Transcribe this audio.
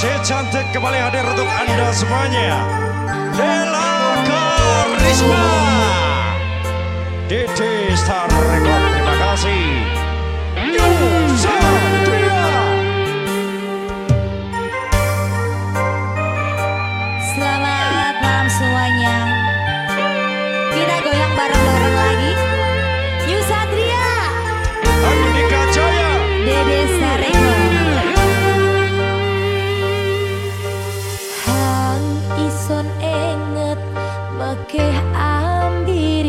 Si cantik kembali hadir untuk anda semuanya. Dela Karisma boleh ambil.